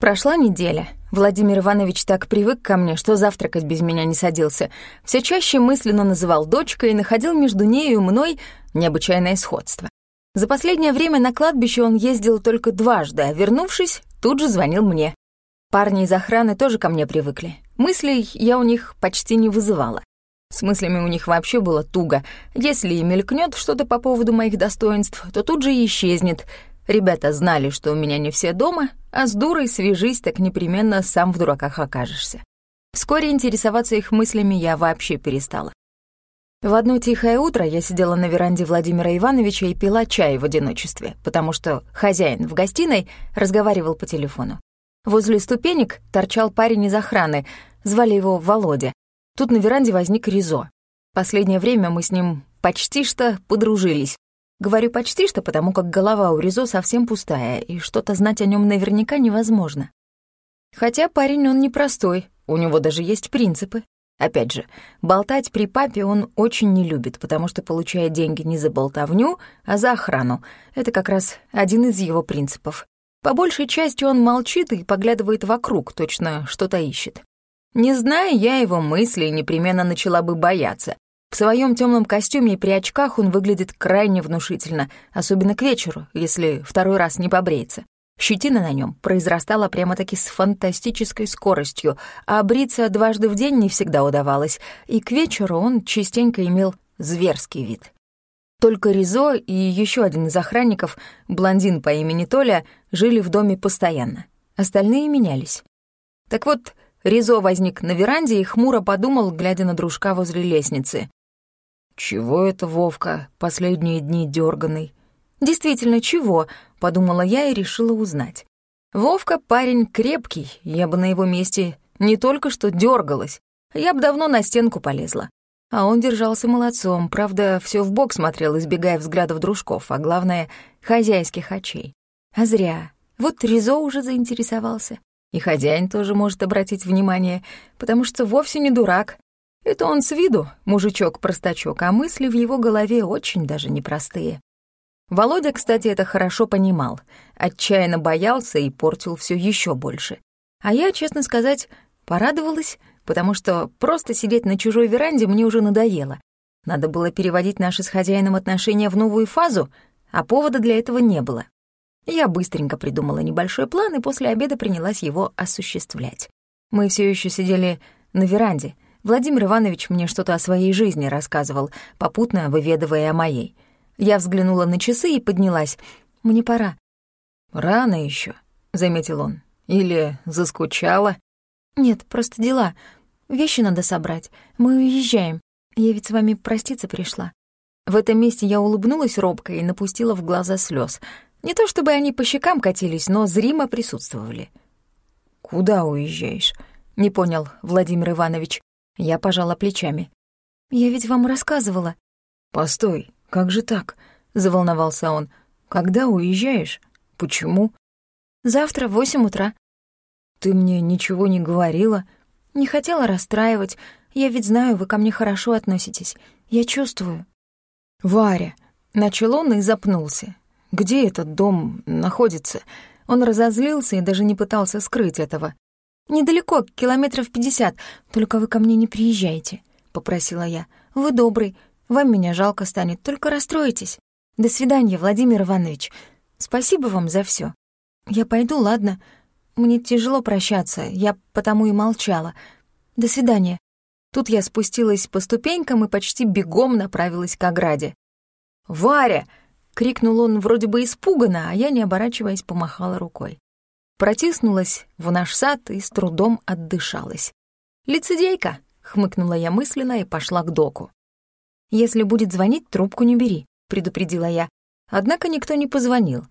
Прошла неделя. Владимир Иванович так привык ко мне, что завтракать без меня не садился. Все чаще мысленно называл дочкой и находил между нею и мной необычайное сходство. За последнее время на кладбище он ездил только дважды, а вернувшись, тут же звонил мне. Парни из охраны тоже ко мне привыкли. Мыслей я у них почти не вызывала. С мыслями у них вообще было туго. Если и мелькнет что-то по поводу моих достоинств, то тут же исчезнет. Ребята знали, что у меня не все дома, а с дурой свяжись, так непременно сам в дураках окажешься. Вскоре интересоваться их мыслями я вообще перестала. В одно тихое утро я сидела на веранде Владимира Ивановича и пила чай в одиночестве, потому что хозяин в гостиной разговаривал по телефону. Возле ступенек торчал парень из охраны, звали его Володя. Тут на веранде возник Ризо. Последнее время мы с ним почти что подружились. Говорю «почти что», потому как голова у Ризо совсем пустая, и что-то знать о нем наверняка невозможно. Хотя парень он непростой, у него даже есть принципы. Опять же, болтать при папе он очень не любит, потому что получает деньги не за болтовню, а за охрану. Это как раз один из его принципов. По большей части он молчит и поглядывает вокруг, точно что-то ищет. Не зная я его мыслей, непременно начала бы бояться. В своем темном костюме и при очках он выглядит крайне внушительно, особенно к вечеру, если второй раз не побреется. Щетина на нем произрастала прямо-таки с фантастической скоростью, а бриться дважды в день не всегда удавалось, и к вечеру он частенько имел зверский вид. Только Ризо и еще один из охранников, блондин по имени Толя, жили в доме постоянно. Остальные менялись. Так вот, Ризо возник на веранде и хмуро подумал, глядя на дружка возле лестницы. «Чего это Вовка последние дни дерганый? «Действительно, чего?» — подумала я и решила узнать. Вовка парень крепкий, я бы на его месте не только что дергалась, я бы давно на стенку полезла. А он держался молодцом, правда, все в бок смотрел, избегая взглядов дружков, а главное — хозяйских очей. А зря. Вот Ризо уже заинтересовался. И хозяин тоже может обратить внимание, потому что вовсе не дурак. Это он с виду мужичок-простачок, а мысли в его голове очень даже непростые. Володя, кстати, это хорошо понимал, отчаянно боялся и портил все еще больше. А я, честно сказать, порадовалась, потому что просто сидеть на чужой веранде мне уже надоело. Надо было переводить наши с хозяином отношения в новую фазу, а повода для этого не было. Я быстренько придумала небольшой план и после обеда принялась его осуществлять. Мы все еще сидели на веранде. Владимир Иванович мне что-то о своей жизни рассказывал, попутно выведывая о моей. Я взглянула на часы и поднялась. «Мне пора». «Рано еще, заметил он. «Или заскучала?» «Нет, просто дела. Вещи надо собрать. Мы уезжаем. Я ведь с вами проститься пришла». В этом месте я улыбнулась робко и напустила в глаза слез. Не то чтобы они по щекам катились, но зримо присутствовали. «Куда уезжаешь?» — не понял Владимир Иванович. Я пожала плечами. «Я ведь вам рассказывала». «Постой, как же так?» — заволновался он. «Когда уезжаешь? Почему?» «Завтра в восемь утра». «Ты мне ничего не говорила?» «Не хотела расстраивать. Я ведь знаю, вы ко мне хорошо относитесь. Я чувствую». «Варя», — начал он и запнулся. Где этот дом находится? Он разозлился и даже не пытался скрыть этого. «Недалеко, километров пятьдесят, только вы ко мне не приезжайте», — попросила я. «Вы добрый, вам меня жалко станет, только расстроитесь. До свидания, Владимир Иванович. Спасибо вам за все. Я пойду, ладно? Мне тяжело прощаться, я потому и молчала. До свидания». Тут я спустилась по ступенькам и почти бегом направилась к ограде. «Варя!» — крикнул он вроде бы испуганно, а я, не оборачиваясь, помахала рукой. Протиснулась в наш сад и с трудом отдышалась. «Лицедейка!» — хмыкнула я мысленно и пошла к доку. «Если будет звонить, трубку не бери», — предупредила я. Однако никто не позвонил.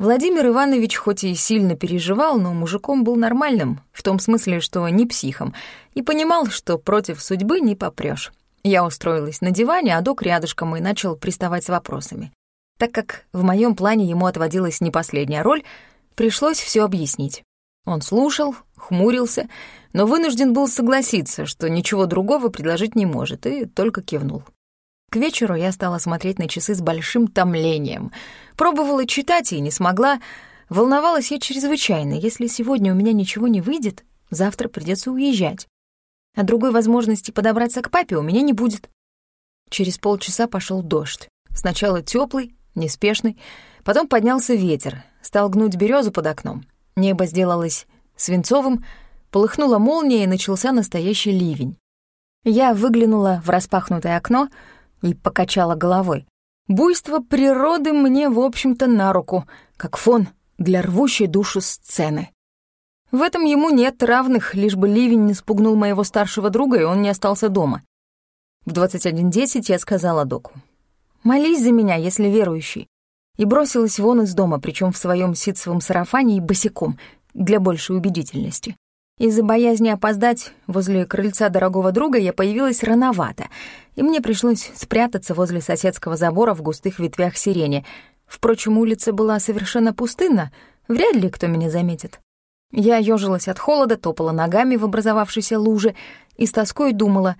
Владимир Иванович хоть и сильно переживал, но мужиком был нормальным, в том смысле, что не психом, и понимал, что против судьбы не попрёшь. Я устроилась на диване, а док рядышком и начал приставать с вопросами. Так как в моем плане ему отводилась не последняя роль, пришлось все объяснить. Он слушал, хмурился, но вынужден был согласиться, что ничего другого предложить не может, и только кивнул. К вечеру я стала смотреть на часы с большим томлением. Пробовала читать и не смогла. Волновалась я чрезвычайно. Если сегодня у меня ничего не выйдет, завтра придется уезжать. А другой возможности подобраться к папе у меня не будет. Через полчаса пошел дождь. Сначала теплый, неспешный, потом поднялся ветер, стал гнуть березу под окном. Небо сделалось свинцовым, полыхнула молния и начался настоящий ливень. Я выглянула в распахнутое окно и покачала головой. Буйство природы мне, в общем-то, на руку, как фон для рвущей душу сцены. В этом ему нет равных, лишь бы ливень не спугнул моего старшего друга, и он не остался дома. В 21.10 я сказала доку. «Молись за меня, если верующий». И бросилась вон из дома, причем в своем ситцевом сарафане и босиком, для большей убедительности. Из-за боязни опоздать возле крыльца дорогого друга я появилась рановато, и мне пришлось спрятаться возле соседского забора в густых ветвях сирени. Впрочем, улица была совершенно пустынна, вряд ли кто меня заметит. Я ёжилась от холода, топала ногами в образовавшейся луже и с тоской думала,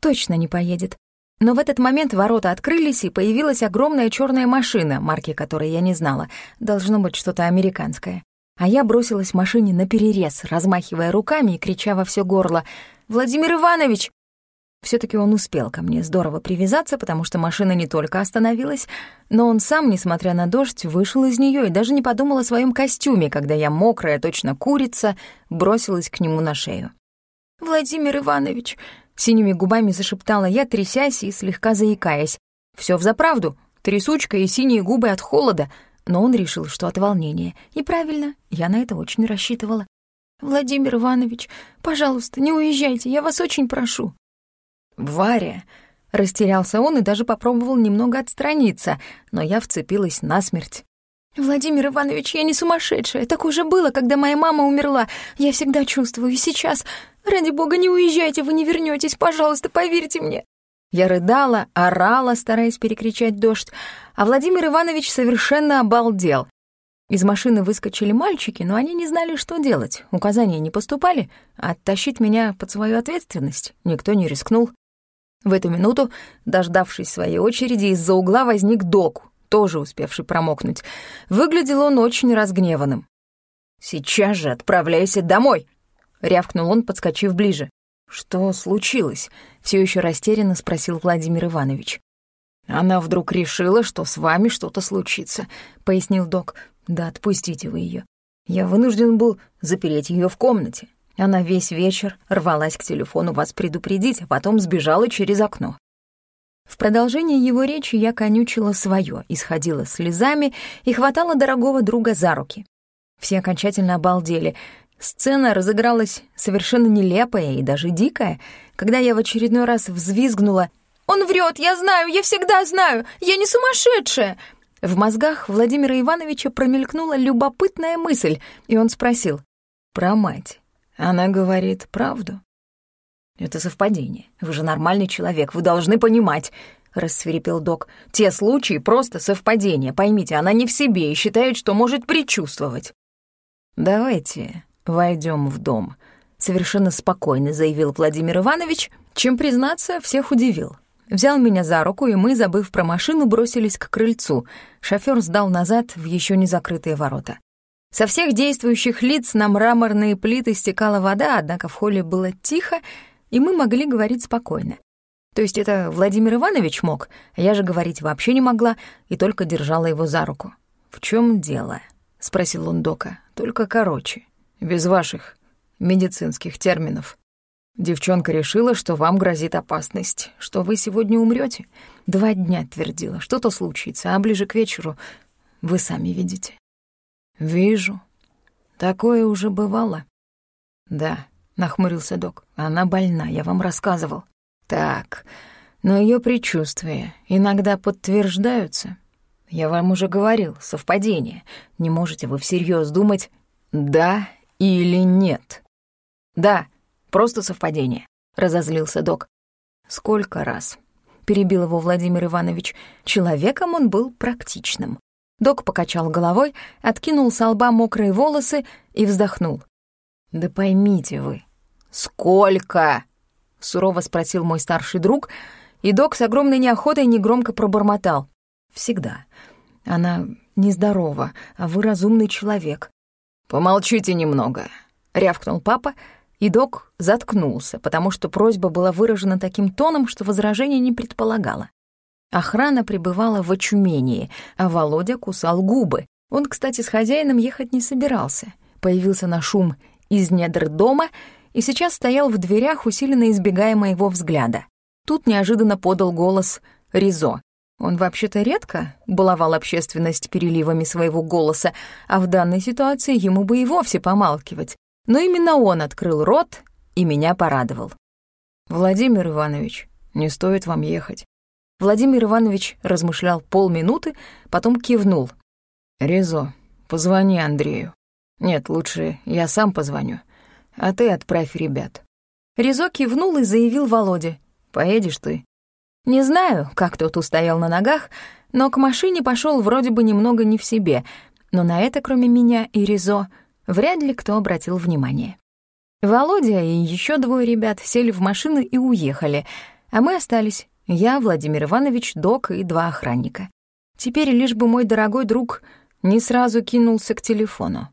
точно не поедет. Но в этот момент ворота открылись, и появилась огромная черная машина, марки которой я не знала. Должно быть что-то американское. А я бросилась машине на перерез, размахивая руками и крича во все горло «Владимир Иванович!» все таки он успел ко мне здорово привязаться, потому что машина не только остановилась, но он сам, несмотря на дождь, вышел из нее и даже не подумал о своем костюме, когда я, мокрая, точно курица, бросилась к нему на шею. «Владимир Иванович!» — синими губами зашептала я, трясясь и слегка заикаясь. Все взаправду, трясучка и синие губы от холода — но он решил, что от волнения. И правильно, я на это очень рассчитывала. «Владимир Иванович, пожалуйста, не уезжайте, я вас очень прошу». «Варя!» — растерялся он и даже попробовал немного отстраниться, но я вцепилась насмерть. «Владимир Иванович, я не сумасшедшая. Так уже было, когда моя мама умерла. Я всегда чувствую, и сейчас. Ради бога, не уезжайте, вы не вернетесь, пожалуйста, поверьте мне». Я рыдала, орала, стараясь перекричать дождь, а Владимир Иванович совершенно обалдел. Из машины выскочили мальчики, но они не знали, что делать. Указания не поступали, а оттащить меня под свою ответственность никто не рискнул. В эту минуту, дождавшись своей очереди, из-за угла возник док, тоже успевший промокнуть. Выглядел он очень разгневанным. «Сейчас же отправляйся домой!» — рявкнул он, подскочив ближе. «Что случилось?» — все еще растерянно спросил Владимир Иванович. «Она вдруг решила, что с вами что-то случится», — пояснил док. «Да отпустите вы ее. Я вынужден был запереть ее в комнате. Она весь вечер рвалась к телефону вас предупредить, а потом сбежала через окно». В продолжении его речи я конючила свое, исходила слезами и хватала дорогого друга за руки. Все окончательно обалдели — Сцена разыгралась совершенно нелепая и даже дикая, когда я в очередной раз взвизгнула «Он врет, я знаю, я всегда знаю, я не сумасшедшая!» В мозгах Владимира Ивановича промелькнула любопытная мысль, и он спросил «Про мать. Она говорит правду?» «Это совпадение. Вы же нормальный человек, вы должны понимать», — рассверепел док. «Те случаи — просто совпадение. Поймите, она не в себе и считает, что может предчувствовать». «Давайте войдем в дом», — совершенно спокойно заявил Владимир Иванович, чем, признаться, всех удивил. Взял меня за руку, и мы, забыв про машину, бросились к крыльцу. Шофёр сдал назад в еще не закрытые ворота. Со всех действующих лиц на мраморные плиты стекала вода, однако в холле было тихо, и мы могли говорить спокойно. То есть это Владимир Иванович мог, а я же говорить вообще не могла и только держала его за руку. «В чем дело?» — спросил он Дока. «Только короче» без ваших медицинских терминов. Девчонка решила, что вам грозит опасность, что вы сегодня умрете. Два дня твердила, что-то случится, а ближе к вечеру вы сами видите. Вижу. Такое уже бывало. Да, нахмурился док. Она больна, я вам рассказывал. Так, но ее предчувствия иногда подтверждаются. Я вам уже говорил, совпадение. Не можете вы всерьез думать «да» или нет? Да, просто совпадение, разозлился док. Сколько раз? Перебил его Владимир Иванович. Человеком он был практичным. Док покачал головой, откинул с лба мокрые волосы и вздохнул. «Да поймите вы, сколько?» — сурово спросил мой старший друг, и док с огромной неохотой негромко пробормотал. «Всегда. Она нездорова, а вы разумный человек». «Помолчите немного», — рявкнул папа, и док заткнулся, потому что просьба была выражена таким тоном, что возражение не предполагало. Охрана пребывала в очумении, а Володя кусал губы. Он, кстати, с хозяином ехать не собирался. Появился на шум из недр дома и сейчас стоял в дверях, усиленно избегая моего взгляда. Тут неожиданно подал голос Ризо. Он вообще-то редко баловал общественность переливами своего голоса, а в данной ситуации ему бы и вовсе помалкивать. Но именно он открыл рот и меня порадовал. «Владимир Иванович, не стоит вам ехать». Владимир Иванович размышлял полминуты, потом кивнул. «Резо, позвони Андрею. Нет, лучше я сам позвоню, а ты отправь ребят». Резо кивнул и заявил Володе. «Поедешь ты?» Не знаю, как тот устоял на ногах, но к машине пошел вроде бы немного не в себе, но на это, кроме меня и Резо, Вряд ли кто обратил внимание. Володя и еще двое ребят сели в машину и уехали, а мы остались. Я, Владимир Иванович, док и два охранника. Теперь лишь бы мой дорогой друг не сразу кинулся к телефону.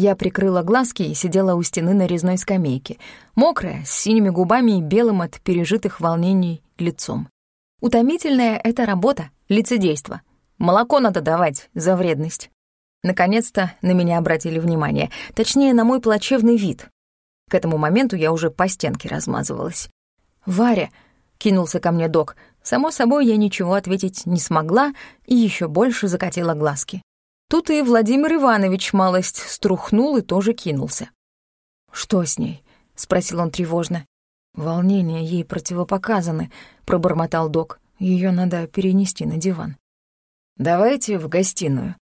Я прикрыла глазки и сидела у стены на резной скамейке, мокрая, с синими губами и белым от пережитых волнений лицом. Утомительная эта работа, лицедейство. Молоко надо давать за вредность. Наконец-то на меня обратили внимание, точнее, на мой плачевный вид. К этому моменту я уже по стенке размазывалась. «Варя!» — кинулся ко мне док. Само собой, я ничего ответить не смогла и еще больше закатила глазки. Тут и Владимир Иванович малость струхнул и тоже кинулся. «Что с ней?» — спросил он тревожно. «Волнения ей противопоказаны», — пробормотал док. Ее надо перенести на диван». «Давайте в гостиную»,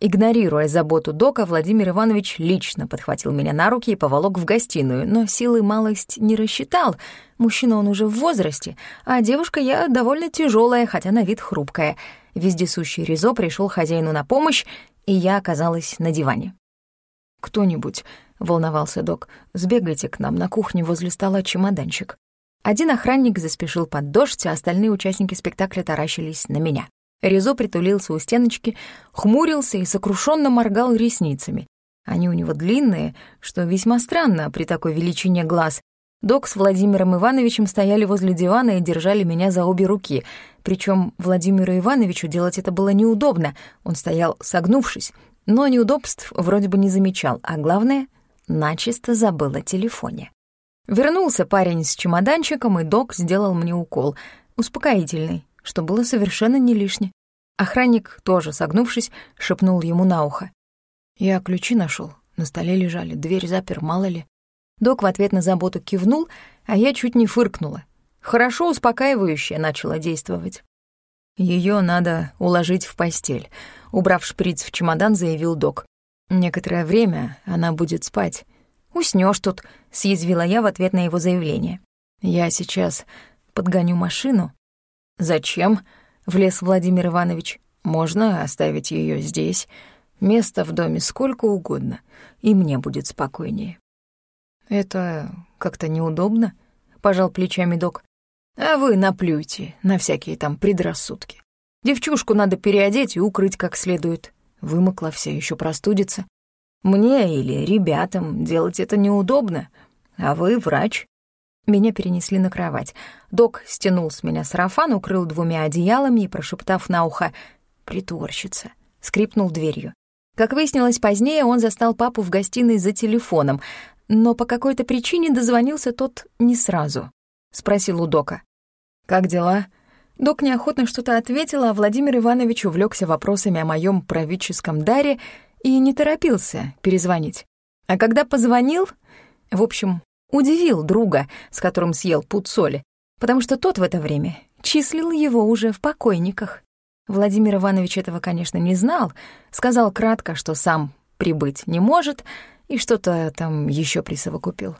Игнорируя заботу Дока, Владимир Иванович лично подхватил меня на руки и поволок в гостиную, но силы малость не рассчитал. Мужчина он уже в возрасте, а девушка я довольно тяжелая, хотя на вид хрупкая. Вездесущий Ризо пришел хозяину на помощь, и я оказалась на диване. «Кто-нибудь», — волновался док, — «сбегайте к нам на кухне возле стола чемоданчик». Один охранник заспешил под дождь, а остальные участники спектакля таращились на меня. Резо притулился у стеночки, хмурился и сокрушенно моргал ресницами. Они у него длинные, что весьма странно при такой величине глаз. Док с Владимиром Ивановичем стояли возле дивана и держали меня за обе руки. Причем Владимиру Ивановичу делать это было неудобно. Он стоял согнувшись, но неудобств вроде бы не замечал, а главное, начисто забыл о телефоне. Вернулся парень с чемоданчиком, и док сделал мне укол. Успокоительный, что было совершенно не лишне. Охранник, тоже согнувшись, шепнул ему на ухо. «Я ключи нашел, на столе лежали, дверь запер, мало ли». Док в ответ на заботу кивнул, а я чуть не фыркнула. Хорошо успокаивающе начала действовать. Ее надо уложить в постель», — убрав шприц в чемодан, заявил док. «Некоторое время она будет спать. Уснешь тут», — съязвила я в ответ на его заявление. «Я сейчас подгоню машину, «Зачем?» — влез Владимир Иванович. «Можно оставить ее здесь. Места в доме сколько угодно, и мне будет спокойнее». «Это как-то неудобно», — пожал плечами док. «А вы наплюйте на всякие там предрассудки. Девчушку надо переодеть и укрыть как следует. Вымокла вся, еще простудится. Мне или ребятам делать это неудобно, а вы врач. Меня перенесли на кровать. Док стянул с меня сарафан, укрыл двумя одеялами и, прошептав на ухо «притворщица», скрипнул дверью. Как выяснилось позднее, он застал папу в гостиной за телефоном, но по какой-то причине дозвонился тот не сразу. Спросил у Дока. «Как дела?» Док неохотно что-то ответил, а Владимир Иванович увлекся вопросами о моем правительском даре и не торопился перезвонить. А когда позвонил, в общем, удивил друга, с которым съел пуд соли, потому что тот в это время числил его уже в покойниках. Владимир Иванович этого, конечно, не знал, сказал кратко, что сам прибыть не может, и что-то там еще присовокупил.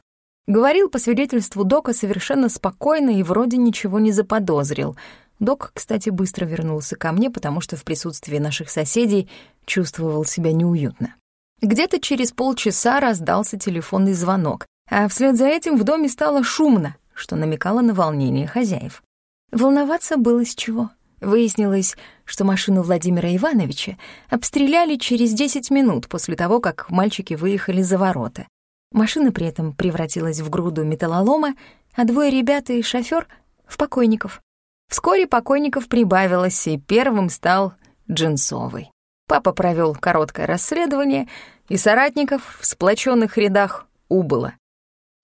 Говорил по свидетельству Дока совершенно спокойно и вроде ничего не заподозрил. Док, кстати, быстро вернулся ко мне, потому что в присутствии наших соседей чувствовал себя неуютно. Где-то через полчаса раздался телефонный звонок, а вслед за этим в доме стало шумно, что намекало на волнение хозяев. Волноваться было с чего. Выяснилось, что машину Владимира Ивановича обстреляли через 10 минут после того, как мальчики выехали за ворота. Машина при этом превратилась в груду металлолома, а двое ребят и шофёр — в покойников. Вскоре покойников прибавилось, и первым стал Джинсовый. Папа провёл короткое расследование, и соратников в сплоченных рядах убыло.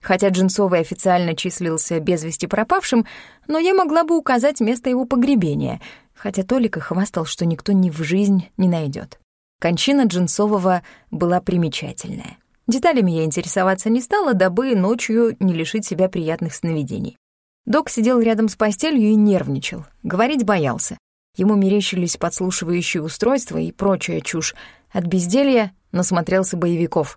Хотя Джинсовый официально числился без вести пропавшим, но я могла бы указать место его погребения, хотя Толик и хвастал, что никто ни в жизнь не найдет. Кончина Джинсового была примечательная. Деталями я интересоваться не стала, дабы ночью не лишить себя приятных сновидений. Док сидел рядом с постелью и нервничал, говорить боялся. Ему мерещились подслушивающие устройства и прочая чушь. От безделья насмотрелся боевиков.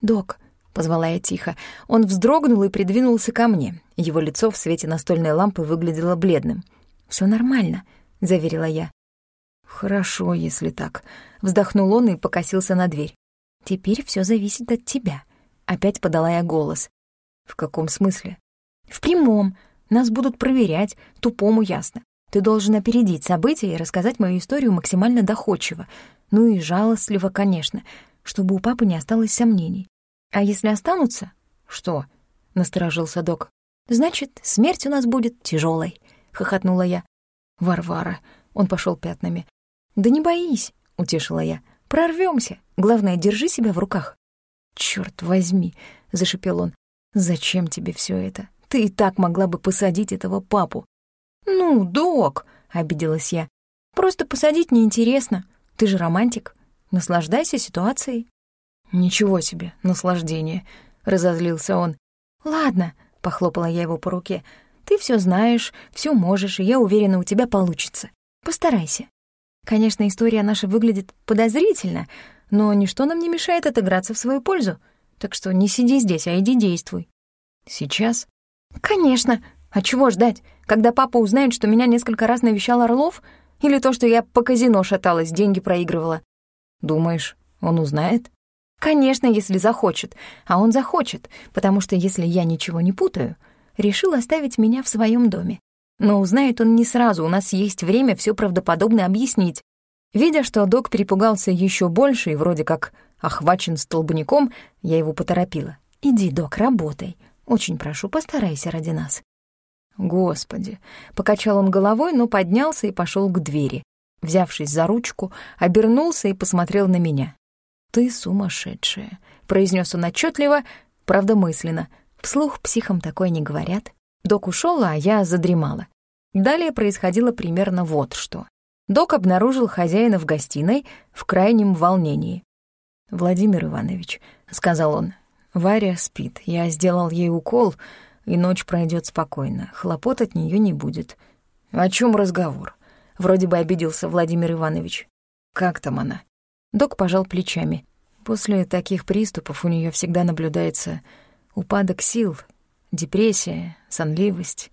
«Док», позвала я тихо. Он вздрогнул и придвинулся ко мне. Его лицо в свете настольной лампы выглядело бледным. Все нормально», — заверила я. «Хорошо, если так», — вздохнул он и покосился на дверь. «Теперь все зависит от тебя», — опять подала я голос. «В каком смысле?» «В прямом. Нас будут проверять, тупому ясно. Ты должен опередить события и рассказать мою историю максимально доходчиво. Ну и жалостливо, конечно, чтобы у папы не осталось сомнений. «А если останутся?» «Что?» — насторожился док. «Значит, смерть у нас будет тяжелой, хохотнула я. «Варвара!» — он пошел пятнами. «Да не боись!» — утешила я. Прорвемся. Главное, держи себя в руках». Черт возьми!» — зашипел он. «Зачем тебе все это? Ты и так могла бы посадить этого папу». «Ну, док!» — обиделась я. «Просто посадить неинтересно. Ты же романтик. Наслаждайся ситуацией». «Ничего себе, наслаждение», — разозлился он. «Ладно», — похлопала я его по руке, — «ты все знаешь, все можешь, и я уверена, у тебя получится. Постарайся». Конечно, история наша выглядит подозрительно, но ничто нам не мешает отыграться в свою пользу. Так что не сиди здесь, а иди действуй. Сейчас? Конечно. А чего ждать? Когда папа узнает, что меня несколько раз навещал Орлов? Или то, что я по казино шаталась, деньги проигрывала? Думаешь, он узнает? Конечно, если захочет. А он захочет, потому что, если я ничего не путаю, решил оставить меня в своем доме. Но узнает он не сразу, у нас есть время все правдоподобно объяснить. Видя, что док перепугался еще больше и вроде как охвачен столбняком, я его поторопила. «Иди, док, работай. Очень прошу, постарайся ради нас». «Господи!» — покачал он головой, но поднялся и пошел к двери. Взявшись за ручку, обернулся и посмотрел на меня. «Ты сумасшедшая», — произнес он отчетливо, правда мысленно. Вслух психам такое не говорят. Док ушел, а я задремала. Далее происходило примерно вот что. Док обнаружил хозяина в гостиной в крайнем волнении. «Владимир Иванович», — сказал он, — «Варя спит. Я сделал ей укол, и ночь пройдет спокойно. Хлопот от нее не будет». «О чем разговор?» — вроде бы обиделся Владимир Иванович. «Как там она?» Док пожал плечами. После таких приступов у нее всегда наблюдается упадок сил, депрессия, сонливость.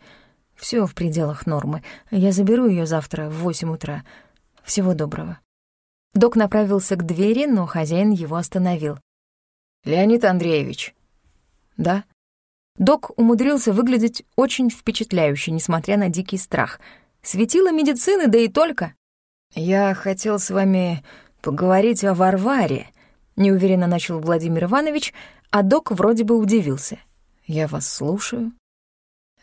Все в пределах нормы. Я заберу ее завтра в восемь утра. Всего доброго. Док направился к двери, но хозяин его остановил. «Леонид Андреевич». «Да». Док умудрился выглядеть очень впечатляюще, несмотря на дикий страх. Светило медицины, да и только. «Я хотел с вами поговорить о Варваре», — неуверенно начал Владимир Иванович, а док вроде бы удивился. «Я вас слушаю».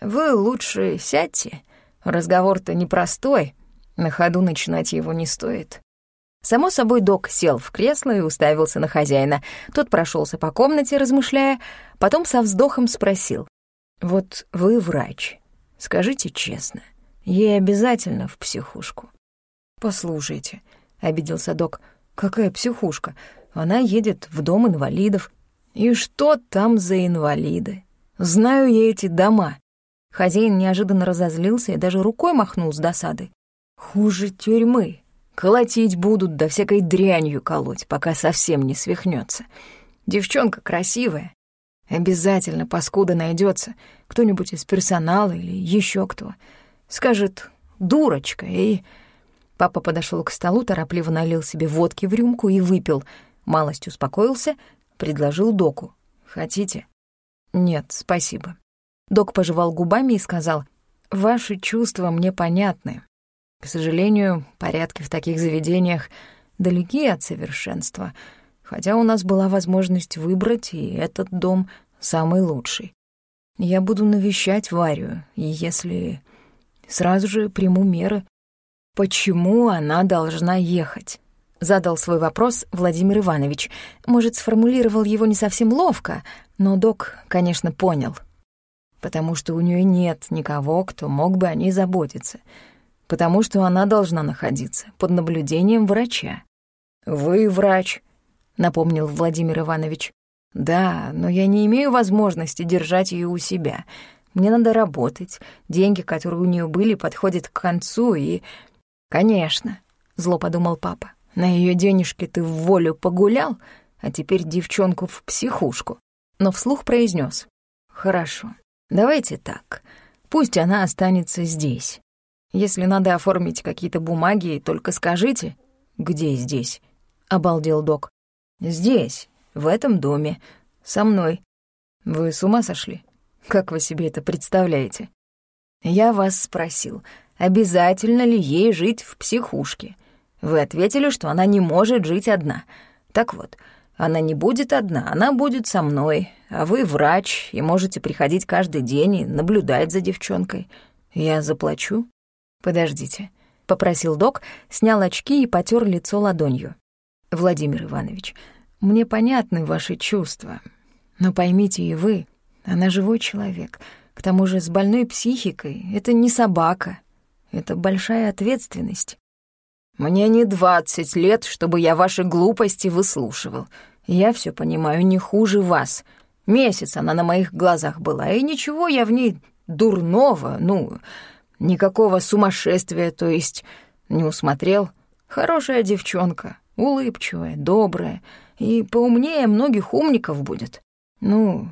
«Вы лучше сядьте. Разговор-то непростой. На ходу начинать его не стоит». Само собой, док сел в кресло и уставился на хозяина. Тот прошелся по комнате, размышляя, потом со вздохом спросил. «Вот вы врач. Скажите честно, ей обязательно в психушку?» «Послушайте», — обиделся док. «Какая психушка? Она едет в дом инвалидов». «И что там за инвалиды? Знаю я эти дома». Хозяин неожиданно разозлился и даже рукой махнул с досады. «Хуже тюрьмы. Колотить будут, да всякой дрянью колоть, пока совсем не свихнется. Девчонка красивая. Обязательно паскуда найдется кто-нибудь из персонала или еще кто. Скажет «дурочка» и Папа подошел к столу, торопливо налил себе водки в рюмку и выпил. Малость успокоился, предложил доку. «Хотите?» «Нет, спасибо». Док пожевал губами и сказал, «Ваши чувства мне понятны. К сожалению, порядки в таких заведениях далеки от совершенства, хотя у нас была возможность выбрать, и этот дом самый лучший. Я буду навещать Варю, и если сразу же приму меры, почему она должна ехать. Задал свой вопрос Владимир Иванович. Может, сформулировал его не совсем ловко, но док, конечно, понял. Потому что у нее нет никого, кто мог бы о ней заботиться. Потому что она должна находиться под наблюдением врача. «Вы врач», — напомнил Владимир Иванович. «Да, но я не имею возможности держать ее у себя. Мне надо работать. Деньги, которые у нее были, подходят к концу, и...» «Конечно», — зло подумал папа. На ее денежки ты в волю погулял, а теперь девчонку в психушку. Но вслух произнес: «Хорошо, давайте так. Пусть она останется здесь. Если надо оформить какие-то бумаги, только скажите». «Где здесь?» — обалдел док. «Здесь, в этом доме, со мной. Вы с ума сошли? Как вы себе это представляете?» «Я вас спросил, обязательно ли ей жить в психушке?» Вы ответили, что она не может жить одна. Так вот, она не будет одна, она будет со мной, а вы врач и можете приходить каждый день и наблюдать за девчонкой. Я заплачу. Подождите, попросил док, снял очки и потер лицо ладонью. Владимир Иванович, мне понятны ваши чувства, но поймите и вы, она живой человек, к тому же с больной психикой, это не собака, это большая ответственность. Мне не двадцать лет, чтобы я ваши глупости выслушивал. Я все понимаю не хуже вас. Месяц она на моих глазах была, и ничего я в ней дурного, ну, никакого сумасшествия, то есть, не усмотрел. Хорошая девчонка, улыбчивая, добрая и поумнее многих умников будет. Ну,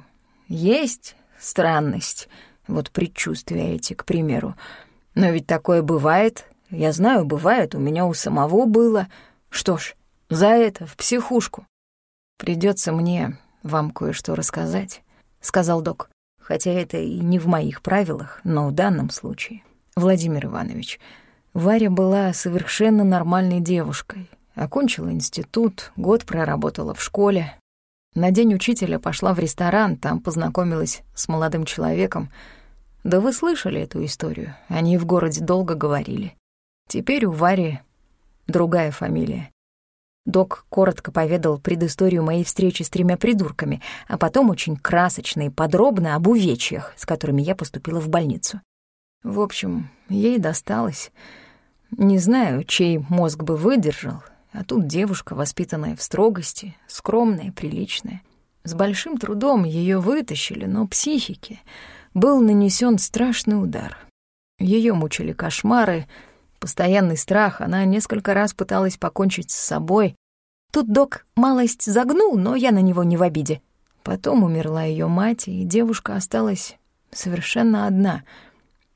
есть странность, вот предчувствия эти, к примеру. Но ведь такое бывает, я знаю, бывает, у меня у самого было. Что ж, за это в психушку. Придется мне вам кое-что рассказать, сказал док. Хотя это и не в моих правилах, но в данном случае. Владимир Иванович, Варя была совершенно нормальной девушкой. Окончила институт, год проработала в школе. На день учителя пошла в ресторан, там познакомилась с молодым человеком. Да вы слышали эту историю, они в городе долго говорили. Теперь у Вари другая фамилия. Док коротко поведал предысторию моей встречи с тремя придурками, а потом очень красочно и подробно об увечьях, с которыми я поступила в больницу. В общем, ей досталось. Не знаю, чей мозг бы выдержал, а тут девушка, воспитанная в строгости, скромная, приличная. С большим трудом ее вытащили, но психике был нанесен страшный удар. Ее мучили кошмары — Постоянный страх, она несколько раз пыталась покончить с собой. Тут док малость загнул, но я на него не в обиде. Потом умерла ее мать, и девушка осталась совершенно одна.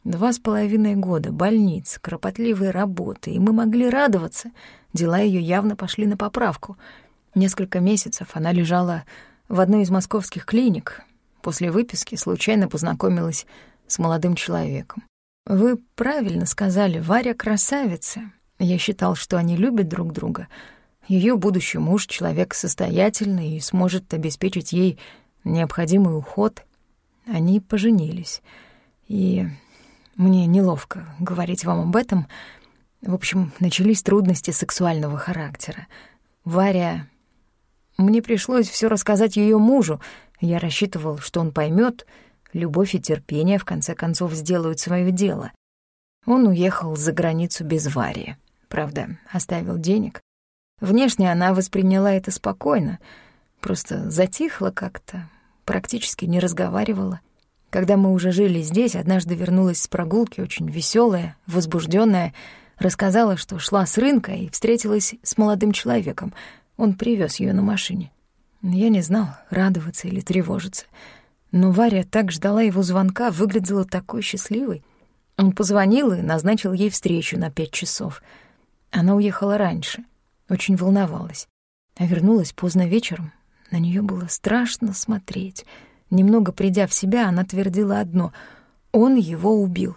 Два с половиной года, больниц, кропотливые работы, и мы могли радоваться. Дела ее явно пошли на поправку. Несколько месяцев она лежала в одной из московских клиник. После выписки случайно познакомилась с молодым человеком. Вы правильно сказали, Варя красавица. Я считал, что они любят друг друга. Ее будущий муж — человек состоятельный и сможет обеспечить ей необходимый уход. Они поженились. И мне неловко говорить вам об этом. В общем, начались трудности сексуального характера. Варя... Мне пришлось все рассказать ее мужу. Я рассчитывал, что он поймет, Любовь и терпение в конце концов сделают свое дело. Он уехал за границу без Варии. Правда, оставил денег. Внешне она восприняла это спокойно, просто затихла как-то, практически не разговаривала. Когда мы уже жили здесь, однажды вернулась с прогулки, очень веселая, возбужденная, рассказала, что шла с рынка и встретилась с молодым человеком. Он привез ее на машине. Я не знал, радоваться или тревожиться — но Варя так ждала его звонка, выглядела такой счастливой. Он позвонил и назначил ей встречу на пять часов. Она уехала раньше, очень волновалась. А вернулась поздно вечером. На нее было страшно смотреть. Немного придя в себя, она твердила одно — он его убил.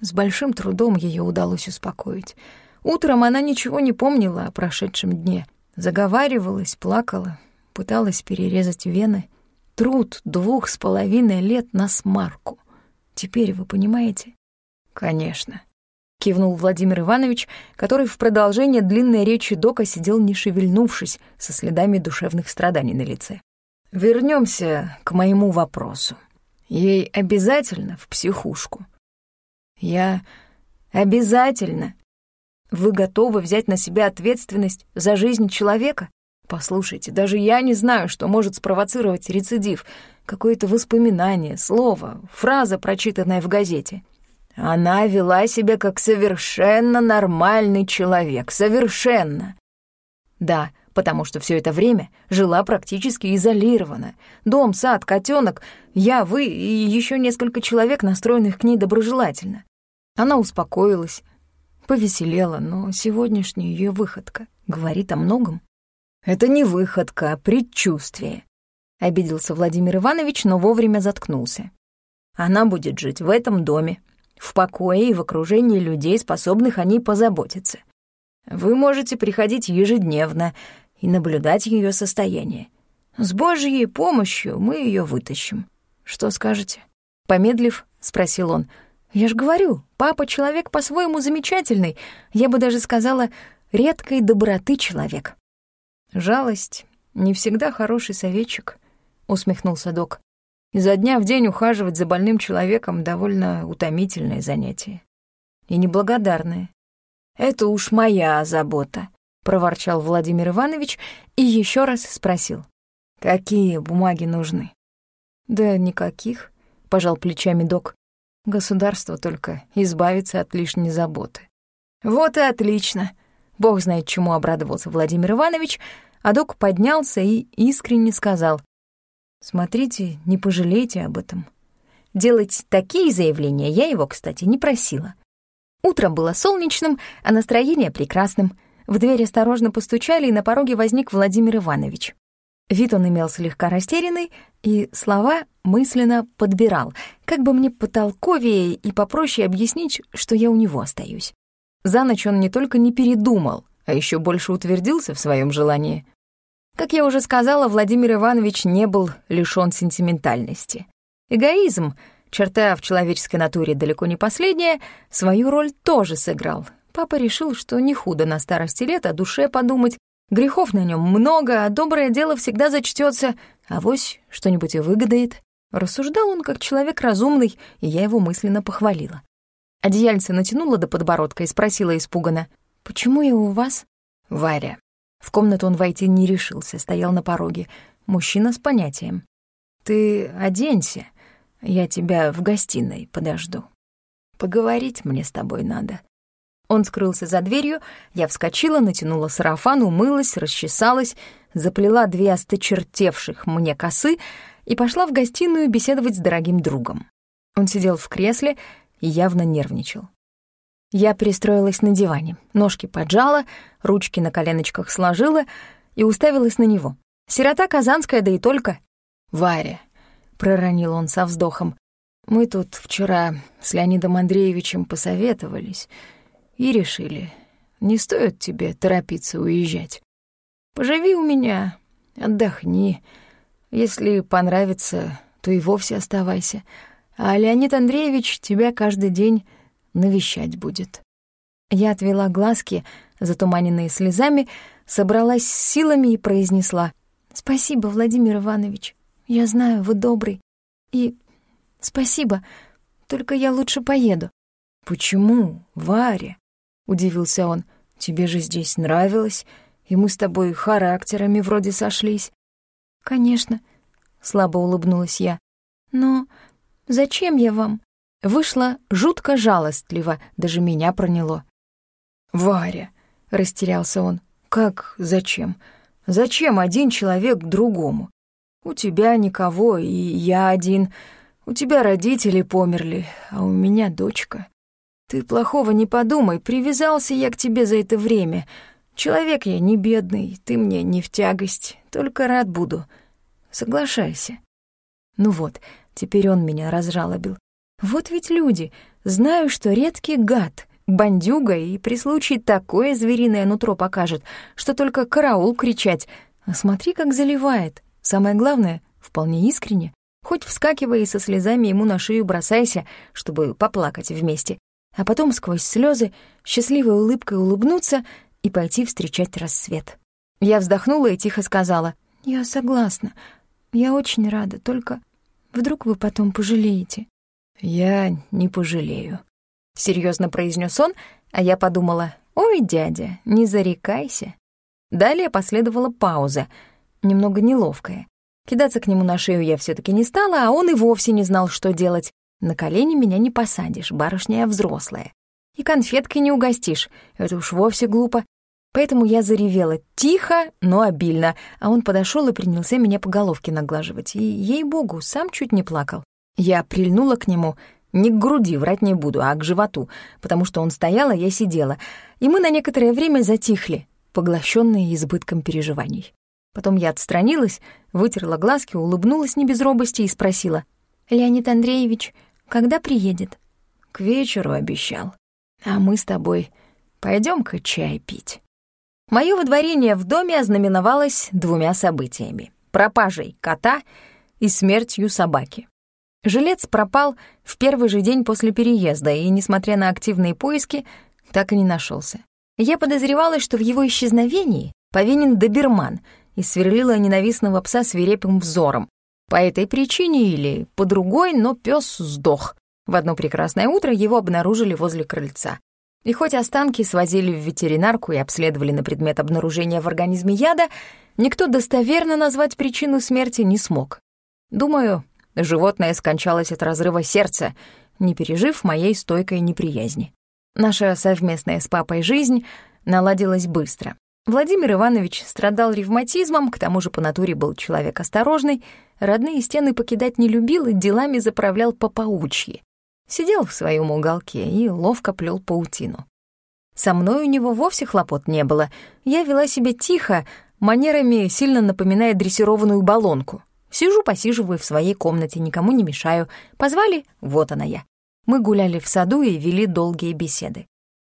С большим трудом ее удалось успокоить. Утром она ничего не помнила о прошедшем дне. Заговаривалась, плакала, пыталась перерезать вены. Труд двух с половиной лет на смарку. Теперь вы понимаете? Конечно. Кивнул Владимир Иванович, который в продолжение длинной речи Дока сидел не шевельнувшись, со следами душевных страданий на лице. Вернемся к моему вопросу. Ей обязательно в психушку? Я обязательно. Вы готовы взять на себя ответственность за жизнь человека? Послушайте, даже я не знаю, что может спровоцировать рецидив. Какое-то воспоминание, слово, фраза, прочитанная в газете. Она вела себя как совершенно нормальный человек. Совершенно. Да, потому что все это время жила практически изолированно. Дом, сад, котенок, я, вы и еще несколько человек, настроенных к ней доброжелательно. Она успокоилась, повеселела, но сегодняшняя ее выходка говорит о многом. «Это не выходка, а предчувствие», — обиделся Владимир Иванович, но вовремя заткнулся. «Она будет жить в этом доме, в покое и в окружении людей, способных о ней позаботиться. Вы можете приходить ежедневно и наблюдать ее состояние. С Божьей помощью мы ее вытащим. Что скажете?» Помедлив, спросил он. «Я ж говорю, папа человек по-своему замечательный, я бы даже сказала, редкой доброты человек». «Жалость — не всегда хороший советчик», — усмехнулся док. «Изо дня в день ухаживать за больным человеком — довольно утомительное занятие. И неблагодарное. Это уж моя забота», — проворчал Владимир Иванович и еще раз спросил. «Какие бумаги нужны?» «Да никаких», — пожал плечами док. «Государство только избавится от лишней заботы». «Вот и отлично», Бог знает, чему обрадовался Владимир Иванович, а док поднялся и искренне сказал, «Смотрите, не пожалейте об этом». Делать такие заявления я его, кстати, не просила. Утро было солнечным, а настроение прекрасным. В дверь осторожно постучали, и на пороге возник Владимир Иванович. Вид он имел слегка растерянный, и слова мысленно подбирал, как бы мне потолковее и попроще объяснить, что я у него остаюсь. За ночь он не только не передумал, а еще больше утвердился в своем желании. Как я уже сказала, Владимир Иванович не был лишён сентиментальности. Эгоизм, черта в человеческой натуре далеко не последняя, свою роль тоже сыграл. Папа решил, что не худо на старости лет о душе подумать, грехов на нем много, а доброе дело всегда зачтется, авось что-нибудь и выгодает. Рассуждал он как человек разумный, и я его мысленно похвалила. Одеяльце натянула до подбородка и спросила испуганно. «Почему я у вас?» «Варя». В комнату он войти не решился, стоял на пороге. Мужчина с понятием. «Ты оденься, я тебя в гостиной подожду. Поговорить мне с тобой надо». Он скрылся за дверью, я вскочила, натянула сарафан, умылась, расчесалась, заплела две осточертевших мне косы и пошла в гостиную беседовать с дорогим другом. Он сидел в кресле и явно нервничал. Я пристроилась на диване, ножки поджала, ручки на коленочках сложила и уставилась на него. Сирота казанская, да и только. «Варя», — проронил он со вздохом, — «мы тут вчера с Леонидом Андреевичем посоветовались и решили, не стоит тебе торопиться уезжать. Поживи у меня, отдохни. Если понравится, то и вовсе оставайся а Леонид Андреевич тебя каждый день навещать будет». Я отвела глазки, затуманенные слезами, собралась с силами и произнесла «Спасибо, Владимир Иванович. Я знаю, вы добрый. И спасибо, только я лучше поеду». «Почему, Варя?» — удивился он. «Тебе же здесь нравилось, и мы с тобой характерами вроде сошлись». «Конечно», — слабо улыбнулась я. «Но Зачем я вам?» Вышла жутко жалостливо, даже меня проняло. «Варя», — растерялся он, — «как зачем? Зачем один человек другому? У тебя никого, и я один. У тебя родители померли, а у меня дочка. Ты плохого не подумай, привязался я к тебе за это время. Человек я не бедный, ты мне не в тягость, только рад буду. Соглашайся». Ну вот, Теперь он меня разжалобил. Вот ведь люди, знаю, что редкий гад, бандюга, и при случае такое звериное нутро покажет, что только караул кричать. А смотри, как заливает. Самое главное, вполне искренне. Хоть вскакивая и со слезами ему на шею бросайся, чтобы поплакать вместе, а потом сквозь слезы счастливой улыбкой улыбнуться и пойти встречать рассвет. Я вздохнула и тихо сказала, «Я согласна, я очень рада, только вдруг вы потом пожалеете». «Я не пожалею», — серьезно произнес он, а я подумала, «Ой, дядя, не зарекайся». Далее последовала пауза, немного неловкая. Кидаться к нему на шею я все таки не стала, а он и вовсе не знал, что делать. На колени меня не посадишь, барышня я взрослая. И конфеткой не угостишь, это уж вовсе глупо. Поэтому я заревела тихо, но обильно, а он подошел и принялся меня по головке наглаживать. И, ей-богу, сам чуть не плакал. Я прильнула к нему, не к груди, врать не буду, а к животу, потому что он стоял, а я сидела. И мы на некоторое время затихли, поглощенные избытком переживаний. Потом я отстранилась, вытерла глазки, улыбнулась не без робости и спросила. «Леонид Андреевич, когда приедет?» «К вечеру обещал. А мы с тобой пойдем-ка чай пить». Моё выдворение в доме ознаменовалось двумя событиями — пропажей кота и смертью собаки. Жилец пропал в первый же день после переезда и, несмотря на активные поиски, так и не нашелся. Я подозревала, что в его исчезновении повинен доберман и сверлила ненавистного пса свирепым взором. По этой причине или по другой, но пес сдох. В одно прекрасное утро его обнаружили возле крыльца. И хоть останки свозили в ветеринарку и обследовали на предмет обнаружения в организме яда, никто достоверно назвать причину смерти не смог. Думаю, животное скончалось от разрыва сердца, не пережив моей стойкой неприязни. Наша совместная с папой жизнь наладилась быстро. Владимир Иванович страдал ревматизмом, к тому же по натуре был человек осторожный, родные стены покидать не любил и делами заправлял по паучьи. Сидел в своем уголке и ловко плел паутину. Со мной у него вовсе хлопот не было. Я вела себя тихо, манерами сильно напоминая дрессированную баллонку. Сижу, посиживаю в своей комнате, никому не мешаю. Позвали — вот она я. Мы гуляли в саду и вели долгие беседы.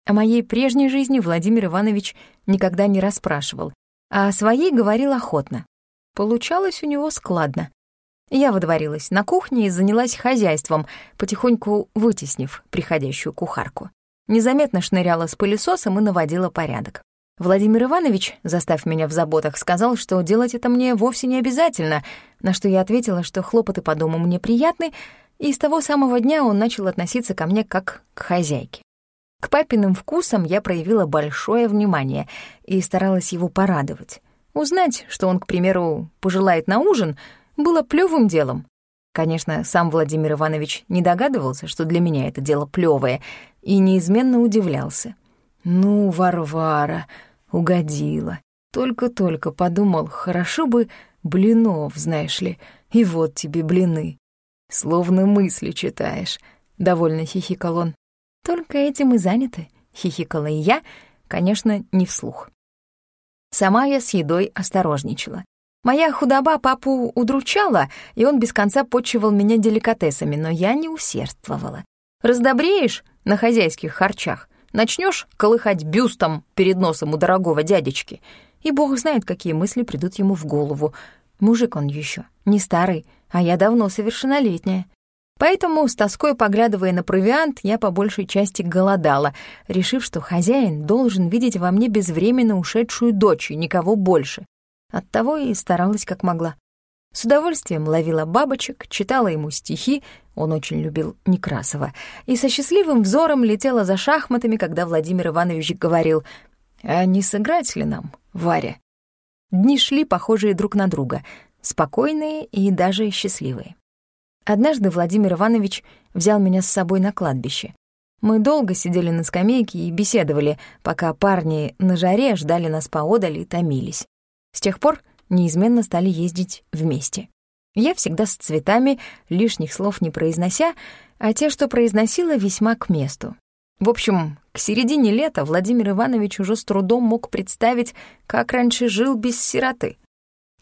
О моей прежней жизни Владимир Иванович никогда не расспрашивал, а о своей говорил охотно. Получалось у него складно. Я выдворилась на кухне и занялась хозяйством, потихоньку вытеснив приходящую кухарку. Незаметно шныряла с пылесосом и наводила порядок. Владимир Иванович, застав меня в заботах, сказал, что делать это мне вовсе не обязательно, на что я ответила, что хлопоты по дому мне приятны, и с того самого дня он начал относиться ко мне как к хозяйке. К папиным вкусам я проявила большое внимание и старалась его порадовать. Узнать, что он, к примеру, пожелает на ужин — было плевым делом. Конечно, сам Владимир Иванович не догадывался, что для меня это дело плевое, и неизменно удивлялся. «Ну, Варвара, угодила. Только-только подумал, хорошо бы блинов, знаешь ли, и вот тебе блины. Словно мысли читаешь», — довольно хихикал он. «Только этим и заняты», — хихикала и я, конечно, не вслух. Сама я с едой осторожничала. Моя худоба папу удручала, и он без конца почивал меня деликатесами, но я не усердствовала. Раздобреешь на хозяйских харчах, начнешь колыхать бюстом перед носом у дорогого дядечки, и бог знает, какие мысли придут ему в голову. Мужик он еще, не старый, а я давно совершеннолетняя. Поэтому, с тоской поглядывая на провиант, я по большей части голодала, решив, что хозяин должен видеть во мне безвременно ушедшую дочь и никого больше. Оттого и старалась как могла. С удовольствием ловила бабочек, читала ему стихи, он очень любил Некрасова, и со счастливым взором летела за шахматами, когда Владимир Иванович говорил «А не сыграть ли нам, Варя?» Дни шли, похожие друг на друга, спокойные и даже счастливые. Однажды Владимир Иванович взял меня с собой на кладбище. Мы долго сидели на скамейке и беседовали, пока парни на жаре ждали нас поодаль и томились. С тех пор неизменно стали ездить вместе. Я всегда с цветами, лишних слов не произнося, а те, что произносила, весьма к месту. В общем, к середине лета Владимир Иванович уже с трудом мог представить, как раньше жил без сироты.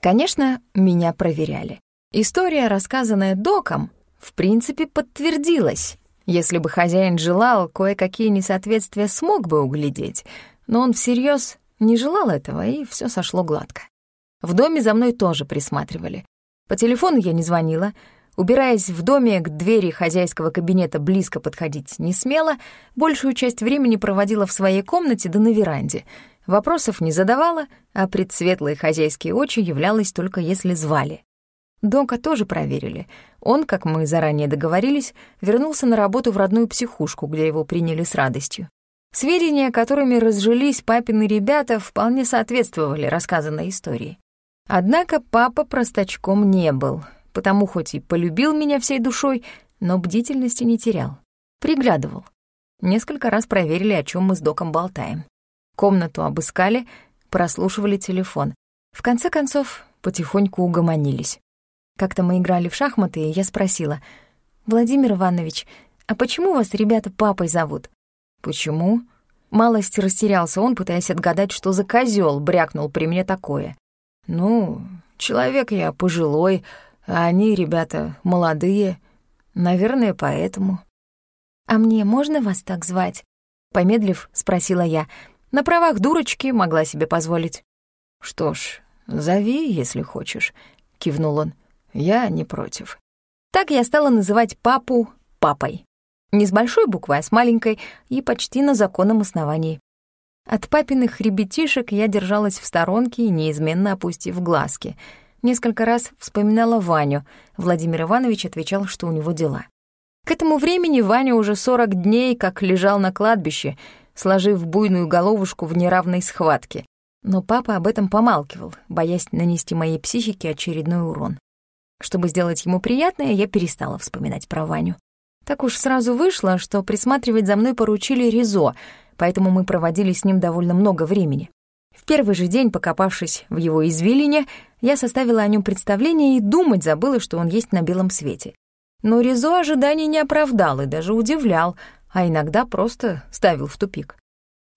Конечно, меня проверяли. История, рассказанная доком, в принципе, подтвердилось. Если бы хозяин желал, кое-какие несоответствия смог бы углядеть, но он всерьез не желал этого, и все сошло гладко. В доме за мной тоже присматривали. По телефону я не звонила, Убираясь в доме, к двери хозяйского кабинета близко подходить не смела, большую часть времени проводила в своей комнате да на веранде. Вопросов не задавала, а предсветлые хозяйские очи являлась только если звали. Донка тоже проверили. Он, как мы заранее договорились, вернулся на работу в родную психушку, где его приняли с радостью. Сведения, которыми разжились папины ребята, вполне соответствовали рассказанной истории. Однако папа простачком не был — потому хоть и полюбил меня всей душой, но бдительности не терял. Приглядывал. Несколько раз проверили, о чем мы с доком болтаем. Комнату обыскали, прослушивали телефон. В конце концов, потихоньку угомонились. Как-то мы играли в шахматы, и я спросила, «Владимир Иванович, а почему вас ребята папой зовут?» «Почему?» Малость растерялся он, пытаясь отгадать, что за козел брякнул при мне такое. «Ну, человек я пожилой, а они, ребята, молодые. Наверное, поэтому. «А мне можно вас так звать?» Помедлив, спросила я. На правах дурочки могла себе позволить. «Что ж, зови, если хочешь», — кивнул он. «Я не против». Так я стала называть папу папой. Не с большой буквы, а с маленькой и почти на законном основании. От папиных ребятишек я держалась в сторонке и неизменно опустив глазки — Несколько раз вспоминала Ваню. Владимир Иванович отвечал, что у него дела. К этому времени Ваня уже 40 дней как лежал на кладбище, сложив буйную головушку в неравной схватке. Но папа об этом помалкивал, боясь нанести моей психике очередной урон. Чтобы сделать ему приятное, я перестала вспоминать про Ваню. Так уж сразу вышло, что присматривать за мной поручили Ризо, поэтому мы проводили с ним довольно много времени. В первый же день, покопавшись в его извилине, я составила о нем представление и думать забыла, что он есть на белом свете. Но Ризо ожиданий не оправдал и даже удивлял, а иногда просто ставил в тупик.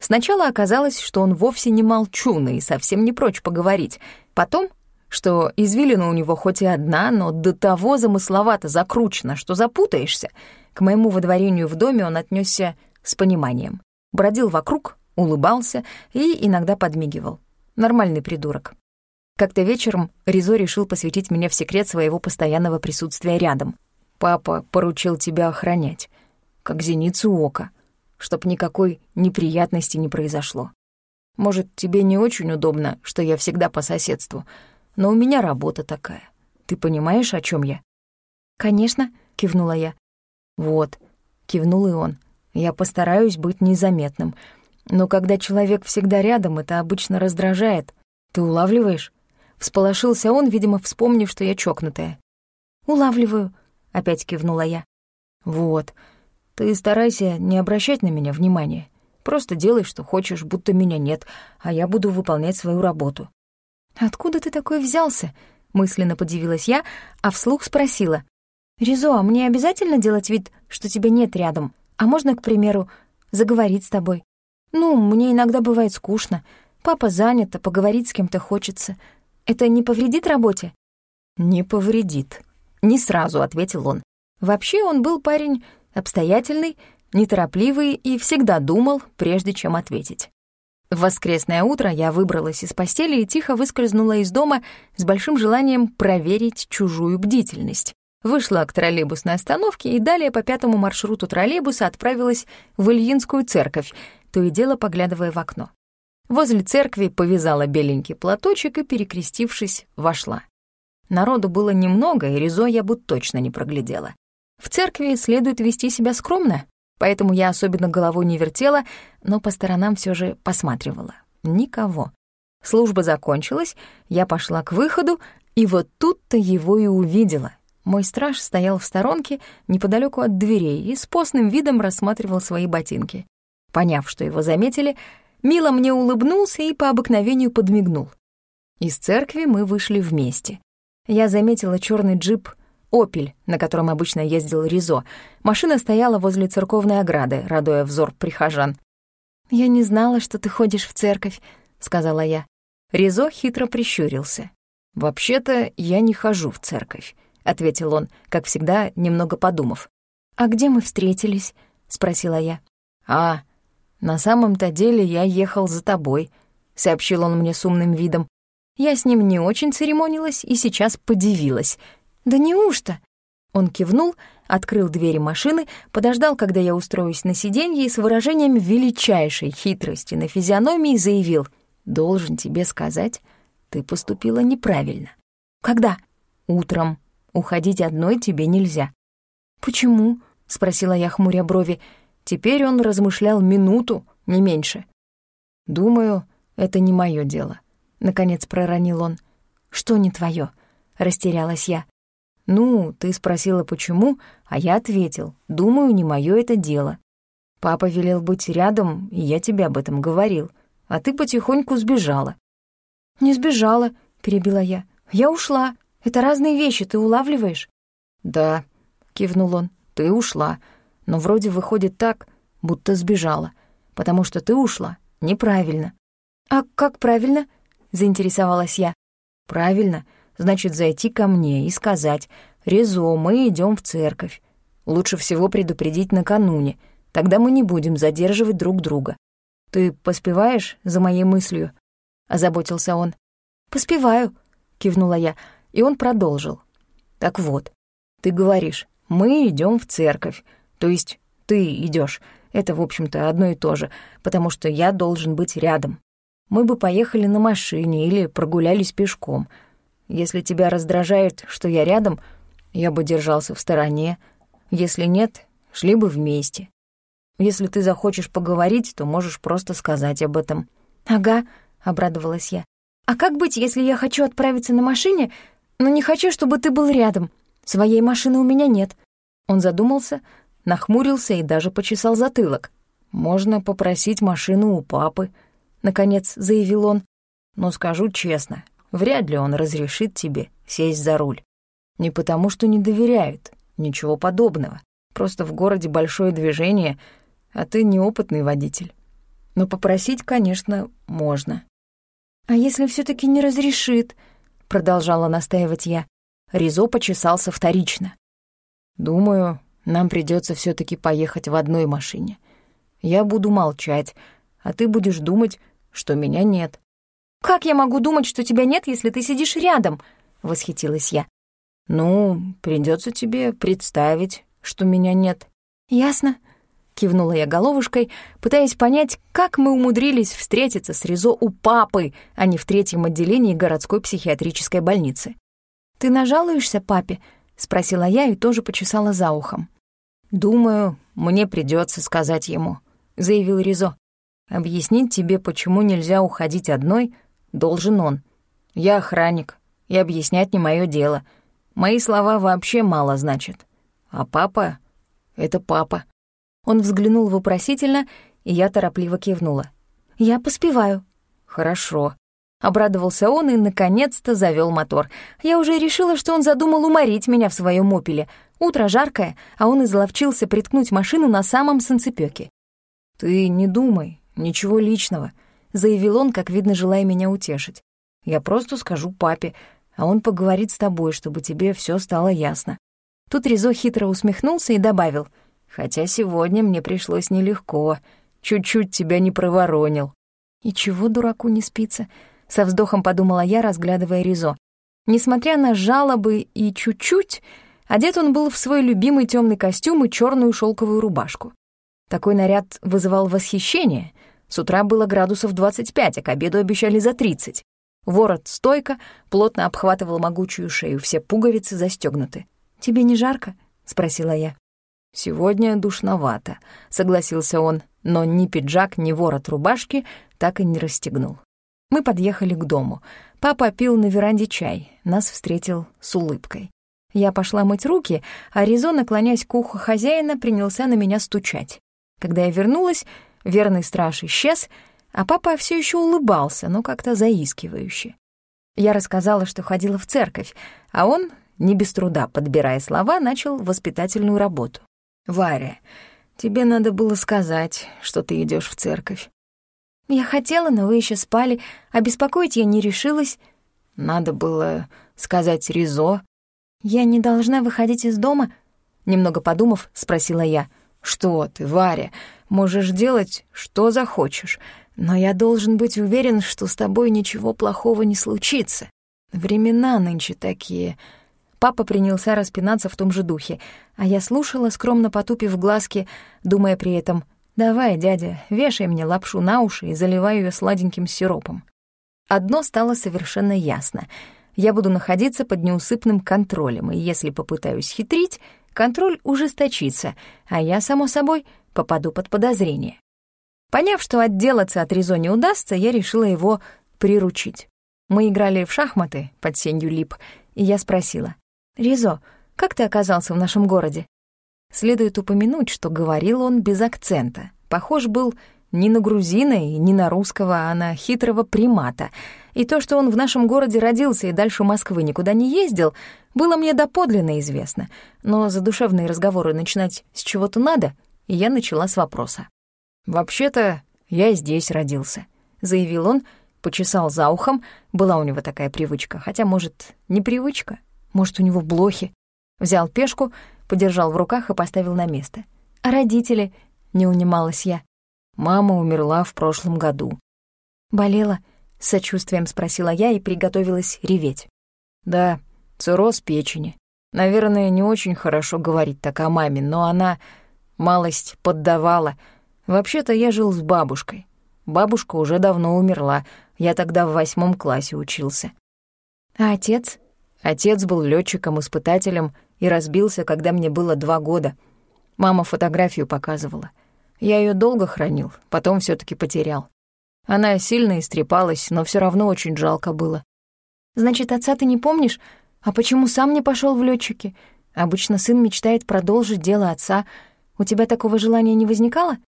Сначала оказалось, что он вовсе не молчун и совсем не прочь поговорить. Потом, что извилина у него хоть и одна, но до того замысловато закручена, что запутаешься. К моему водворению в доме он отнесся с пониманием. Бродил вокруг, улыбался и иногда подмигивал. Нормальный придурок. Как-то вечером Ризо решил посвятить меня в секрет своего постоянного присутствия рядом. «Папа поручил тебя охранять, как зеницу ока, чтоб никакой неприятности не произошло. Может, тебе не очень удобно, что я всегда по соседству, но у меня работа такая. Ты понимаешь, о чем я?» «Конечно», — кивнула я. «Вот», — кивнул и он. «Я постараюсь быть незаметным, но когда человек всегда рядом, это обычно раздражает. Ты улавливаешь?» Всполошился он, видимо, вспомнив, что я чокнутая. «Улавливаю», — опять кивнула я. «Вот. Ты старайся не обращать на меня внимания. Просто делай, что хочешь, будто меня нет, а я буду выполнять свою работу». «Откуда ты такой взялся?» — мысленно подивилась я, а вслух спросила. «Ризо, а мне обязательно делать вид, что тебя нет рядом? А можно, к примеру, заговорить с тобой? Ну, мне иногда бывает скучно. Папа занят, а поговорить с кем-то хочется. Это не повредит работе?» «Не повредит», — не сразу ответил он. Вообще он был парень обстоятельный, неторопливый и всегда думал, прежде чем ответить. В воскресное утро я выбралась из постели и тихо выскользнула из дома с большим желанием проверить чужую бдительность. Вышла к троллейбусной остановке и далее по пятому маршруту троллейбуса отправилась в Ильинскую церковь, то и дело поглядывая в окно. Возле церкви повязала беленький платочек и, перекрестившись, вошла. Народу было немного, и Ризо я бы точно не проглядела. В церкви следует вести себя скромно, поэтому я особенно головой не вертела, но по сторонам все же посматривала. Никого. Служба закончилась, я пошла к выходу, и вот тут-то его и увидела. Мой страж стоял в сторонке неподалеку от дверей и с постным видом рассматривал свои ботинки. Поняв, что его заметили, Мило мне улыбнулся и по обыкновению подмигнул. Из церкви мы вышли вместе. Я заметила черный джип «Опель», на котором обычно ездил Ризо. Машина стояла возле церковной ограды, радуя взор прихожан. «Я не знала, что ты ходишь в церковь», — сказала я. Ризо хитро прищурился. «Вообще-то я не хожу в церковь. — ответил он, как всегда, немного подумав. «А где мы встретились?» — спросила я. «А, на самом-то деле я ехал за тобой», — сообщил он мне с умным видом. Я с ним не очень церемонилась и сейчас подивилась. «Да неужто?» Он кивнул, открыл двери машины, подождал, когда я устроюсь на сиденье, и с выражением величайшей хитрости на физиономии заявил, «Должен тебе сказать, ты поступила неправильно». «Когда?» «Утром. Уходить одной тебе нельзя». «Почему?» — спросила я, хмуря брови. Теперь он размышлял минуту, не меньше. «Думаю, это не мое дело», — наконец проронил он. «Что не твое? растерялась я. «Ну, ты спросила, почему, а я ответил. Думаю, не мое это дело. Папа велел быть рядом, и я тебе об этом говорил, а ты потихоньку сбежала». «Не сбежала», — перебила я. «Я ушла. Это разные вещи, ты улавливаешь?» «Да», — кивнул он, — «ты ушла, но вроде выходит так, будто сбежала, потому что ты ушла неправильно». «А как правильно?» — заинтересовалась я. «Правильно значит зайти ко мне и сказать «Резо, мы идем в церковь». Лучше всего предупредить накануне, тогда мы не будем задерживать друг друга. Ты поспеваешь за моей мыслью?» — озаботился он. «Поспеваю», — кивнула я, и он продолжил. «Так вот, ты говоришь, мы идем в церковь, то есть ты идешь. Это, в общем-то, одно и то же, потому что я должен быть рядом. Мы бы поехали на машине или прогулялись пешком — если тебя раздражает, что я рядом, я бы держался в стороне. Если нет, шли бы вместе. Если ты захочешь поговорить, то можешь просто сказать об этом». «Ага», — обрадовалась я. «А как быть, если я хочу отправиться на машине, но не хочу, чтобы ты был рядом? Своей машины у меня нет». Он задумался, нахмурился и даже почесал затылок. «Можно попросить машину у папы», — наконец заявил он. «Но скажу честно, Вряд ли он разрешит тебе сесть за руль. Не потому, что не доверяет, ничего подобного. Просто в городе большое движение, а ты неопытный водитель. Но попросить, конечно, можно. «А если все таки не разрешит?» — продолжала настаивать я. Ризо почесался вторично. «Думаю, нам придется все таки поехать в одной машине. Я буду молчать, а ты будешь думать, что меня нет. «Как я могу думать, что тебя нет, если ты сидишь рядом?» — восхитилась я. «Ну, придется тебе представить, что меня нет». «Ясно», — кивнула я головушкой, пытаясь понять, как мы умудрились встретиться с Ризо у папы, а не в третьем отделении городской психиатрической больницы. «Ты нажалуешься папе?» — спросила я и тоже почесала за ухом. «Думаю, мне придется сказать ему», — заявил Ризо. «Объяснить тебе, почему нельзя уходить одной — должен он. Я охранник, и объяснять не мое дело. Мои слова вообще мало значат. А папа — это папа. Он взглянул вопросительно, и я торопливо кивнула. «Я поспеваю». «Хорошо». Обрадовался он и, наконец-то, завел мотор. Я уже решила, что он задумал уморить меня в своем опеле. Утро жаркое, а он изловчился приткнуть машину на самом санцепёке. «Ты не думай, ничего личного», — заявил он, как видно, желая меня утешить. «Я просто скажу папе, а он поговорит с тобой, чтобы тебе все стало ясно». Тут Ризо хитро усмехнулся и добавил, «Хотя сегодня мне пришлось нелегко, чуть-чуть тебя не проворонил». «И чего дураку не спится?» — со вздохом подумала я, разглядывая Ризо. Несмотря на жалобы и чуть-чуть, одет он был в свой любимый темный костюм и черную шелковую рубашку. Такой наряд вызывал восхищение, с утра было градусов 25, а к обеду обещали за 30. Ворот стойко, плотно обхватывал могучую шею, все пуговицы застегнуты. «Тебе не жарко?» — спросила я. «Сегодня душновато», — согласился он, но ни пиджак, ни ворот рубашки так и не расстегнул. Мы подъехали к дому. Папа пил на веранде чай, нас встретил с улыбкой. Я пошла мыть руки, а Ризо, наклонясь к уху хозяина, принялся на меня стучать. Когда я вернулась, Верный страж исчез, а папа все еще улыбался, но как-то заискивающе. Я рассказала, что ходила в церковь, а он, не без труда подбирая слова, начал воспитательную работу. «Варя, тебе надо было сказать, что ты идешь в церковь». «Я хотела, но вы еще спали, а беспокоить я не решилась». «Надо было сказать Ризо». «Я не должна выходить из дома?» Немного подумав, спросила я. «Что ты, Варя, можешь делать, что захочешь, но я должен быть уверен, что с тобой ничего плохого не случится. Времена нынче такие». Папа принялся распинаться в том же духе, а я слушала, скромно потупив глазки, думая при этом «Давай, дядя, вешай мне лапшу на уши и заливай ее сладеньким сиропом». Одно стало совершенно ясно. Я буду находиться под неусыпным контролем, и если попытаюсь хитрить, контроль ужесточится, а я, само собой, попаду под подозрение. Поняв, что отделаться от Ризо не удастся, я решила его приручить. Мы играли в шахматы под сенью лип, и я спросила, «Ризо, как ты оказался в нашем городе?» Следует упомянуть, что говорил он без акцента. Похож был не на грузина и не на русского, а на хитрого примата. И то, что он в нашем городе родился и дальше Москвы никуда не ездил, было мне доподлинно известно. Но задушевные разговоры начинать с чего-то надо, и я начала с вопроса. «Вообще-то я здесь родился», — заявил он, почесал за ухом. Была у него такая привычка, хотя, может, не привычка, может, у него блохи. Взял пешку, подержал в руках и поставил на место. «А родители?» — не унималась я. Мама умерла в прошлом году. «Болела?» — с сочувствием спросила я и приготовилась реветь. «Да, цирроз печени. Наверное, не очень хорошо говорить так о маме, но она малость поддавала. Вообще-то я жил с бабушкой. Бабушка уже давно умерла, я тогда в восьмом классе учился. А отец? Отец был летчиком испытателем и разбился, когда мне было два года. Мама фотографию показывала. Я ее долго хранил, потом все таки потерял. Она сильно истрепалась, но все равно очень жалко было. «Значит, отца ты не помнишь? А почему сам не пошел в летчики? Обычно сын мечтает продолжить дело отца. У тебя такого желания не возникало?»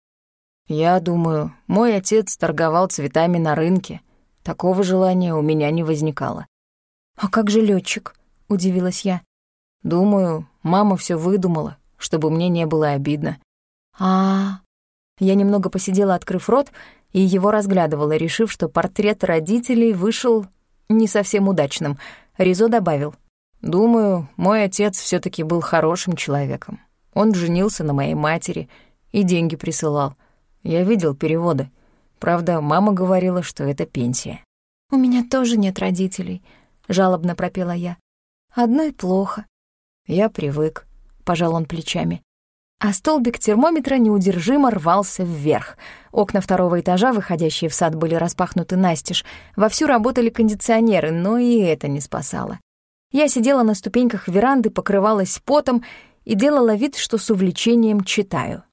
«Я думаю, мой отец торговал цветами на рынке. Такого желания у меня не возникало». «А как же летчик? удивилась я. «Думаю, мама все выдумала, чтобы мне не было обидно». А, -а, а Я немного посидела, открыв рот, и его разглядывала, решив, что портрет родителей вышел не совсем удачным. Ризо добавил. «Думаю, мой отец все таки был хорошим человеком. Он женился на моей матери и деньги присылал. Я видел переводы. Правда, мама говорила, что это пенсия. «У меня тоже нет родителей», — жалобно пропела я. «Одной плохо». «Я привык», — пожал он плечами. А столбик термометра неудержимо рвался вверх. Окна второго этажа, выходящие в сад, были распахнуты настежь. Вовсю работали кондиционеры, но и это не спасало. Я сидела на ступеньках веранды, покрывалась потом и делала вид, что с увлечением читаю.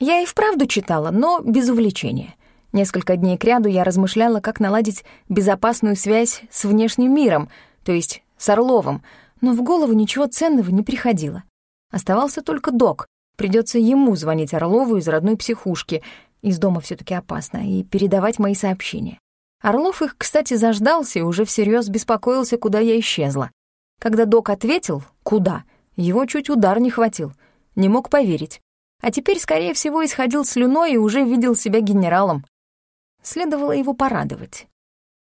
Я и вправду читала, но без увлечения. Несколько дней кряду я размышляла, как наладить безопасную связь с внешним миром, то есть с Орловым, но в голову ничего ценного не приходило. Оставался только док. Придется ему звонить Орлову из родной психушки. Из дома все таки опасно. И передавать мои сообщения. Орлов их, кстати, заждался и уже всерьез беспокоился, куда я исчезла. Когда док ответил «Куда?», его чуть удар не хватил. Не мог поверить а теперь, скорее всего, исходил слюной и уже видел себя генералом. Следовало его порадовать.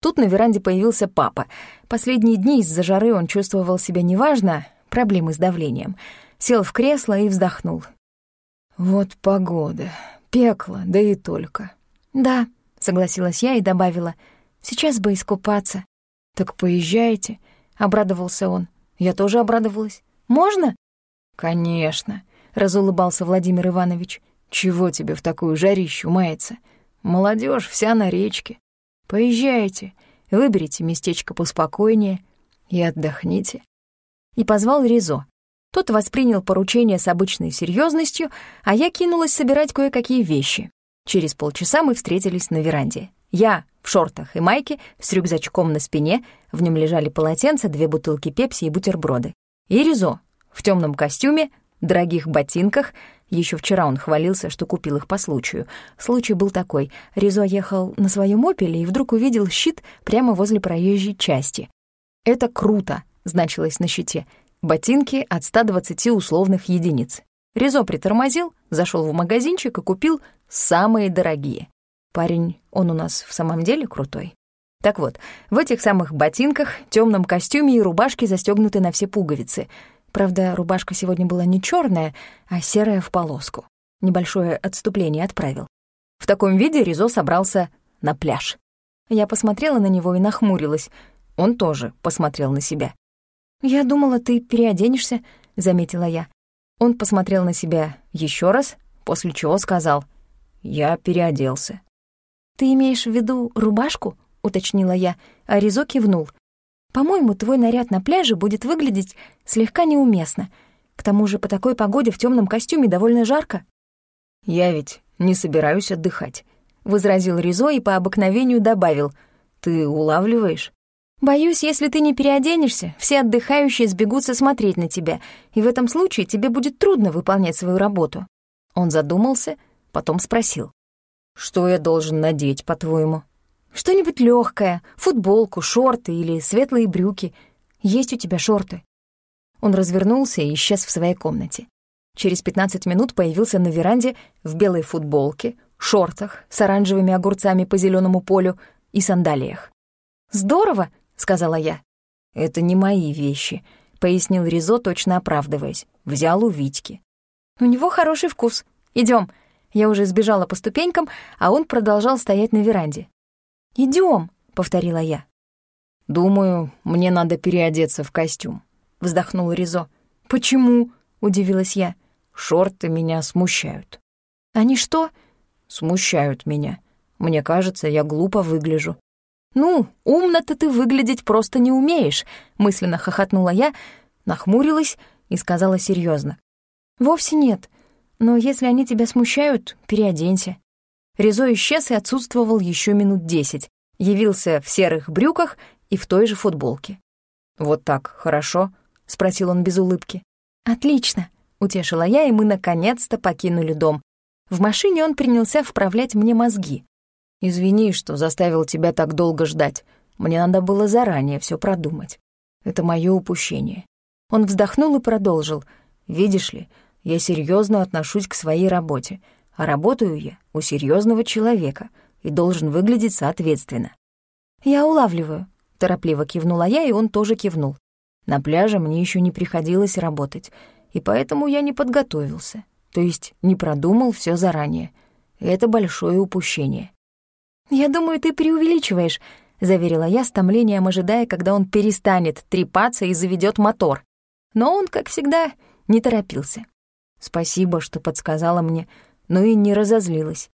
Тут на веранде появился папа. Последние дни из-за жары он чувствовал себя неважно, проблемы с давлением. Сел в кресло и вздохнул. «Вот погода. Пекло, да и только». «Да», — согласилась я и добавила, «сейчас бы искупаться». «Так поезжайте», — обрадовался он. Я тоже обрадовалась. «Можно?» «Конечно», разулыбался Владимир Иванович. «Чего тебе в такую жарищу мается? Молодежь вся на речке. Поезжайте, выберите местечко поспокойнее и отдохните». И позвал Ризо. Тот воспринял поручение с обычной серьезностью, а я кинулась собирать кое-какие вещи. Через полчаса мы встретились на веранде. Я в шортах и майке, с рюкзачком на спине, в нем лежали полотенца, две бутылки пепси и бутерброды. И Ризо в темном костюме, дорогих ботинках. Еще вчера он хвалился, что купил их по случаю. Случай был такой. Ризо ехал на своем «Опеле» и вдруг увидел щит прямо возле проезжей части. «Это круто», — значилось на щите. Ботинки от 120 условных единиц. Ризо притормозил, зашел в магазинчик и купил самые дорогие. Парень, он у нас в самом деле крутой. Так вот, в этих самых ботинках, темном костюме и рубашке застегнуты на все пуговицы. Правда, рубашка сегодня была не черная, а серая в полоску. Небольшое отступление отправил. В таком виде Ризо собрался на пляж. Я посмотрела на него и нахмурилась. Он тоже посмотрел на себя. «Я думала, ты переоденешься», — заметила я. Он посмотрел на себя еще раз, после чего сказал, «Я переоделся». «Ты имеешь в виду рубашку?» — уточнила я, а Ризо кивнул. «По-моему, твой наряд на пляже будет выглядеть слегка неуместно. К тому же по такой погоде в темном костюме довольно жарко». «Я ведь не собираюсь отдыхать», — возразил Ризо и по обыкновению добавил. «Ты улавливаешь?» Боюсь, если ты не переоденешься, все отдыхающие сбегутся смотреть на тебя, и в этом случае тебе будет трудно выполнять свою работу». Он задумался, потом спросил. «Что я должен надеть, по-твоему?» «Что-нибудь легкое, футболку, шорты или светлые брюки. Есть у тебя шорты?» Он развернулся и исчез в своей комнате. Через 15 минут появился на веранде в белой футболке, шортах с оранжевыми огурцами по зеленому полю и сандалиях. «Здорово!» — сказала я. «Это не мои вещи», — пояснил Ризо, точно оправдываясь. «Взял у Витьки». «У него хороший вкус. Идем. Я уже сбежала по ступенькам, а он продолжал стоять на веранде. Идем, повторила я. «Думаю, мне надо переодеться в костюм», — вздохнул Ризо. «Почему?» — удивилась я. «Шорты меня смущают». «Они что?» «Смущают меня. Мне кажется, я глупо выгляжу». «Ну, умно-то ты выглядеть просто не умеешь», — мысленно хохотнула я, нахмурилась и сказала серьезно. «Вовсе нет. Но если они тебя смущают, переоденься». Резо исчез и отсутствовал еще минут десять. Явился в серых брюках и в той же футболке. «Вот так, хорошо?» — спросил он без улыбки. «Отлично», — утешила я, и мы наконец-то покинули дом. В машине он принялся вправлять мне мозги. Извини, что заставил тебя так долго ждать. Мне надо было заранее все продумать. Это мое упущение. Он вздохнул и продолжил. Видишь ли, я серьезно отношусь к своей работе, а работаю я у серьезного человека и должен выглядеть соответственно. Я улавливаю, торопливо кивнула я, и он тоже кивнул. На пляже мне еще не приходилось работать, и поэтому я не подготовился, то есть не продумал все заранее. Это большое упущение. «Я думаю, ты преувеличиваешь», — заверила я с томлением, ожидая, когда он перестанет трепаться и заведет мотор. Но он, как всегда, не торопился. «Спасибо, что подсказала мне, но и не разозлилась.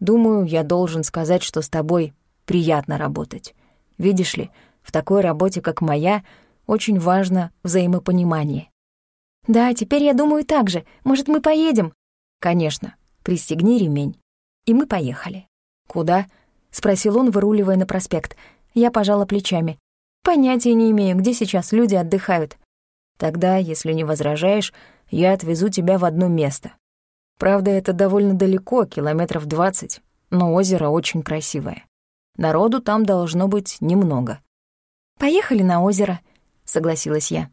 Думаю, я должен сказать, что с тобой приятно работать. Видишь ли, в такой работе, как моя, очень важно взаимопонимание». «Да, теперь я думаю так же. Может, мы поедем?» «Конечно. Пристегни ремень». И мы поехали. «Куда?» — спросил он, выруливая на проспект. Я пожала плечами. «Понятия не имею, где сейчас люди отдыхают». «Тогда, если не возражаешь, я отвезу тебя в одно место. Правда, это довольно далеко, километров двадцать, но озеро очень красивое. Народу там должно быть немного». «Поехали на озеро», — согласилась я.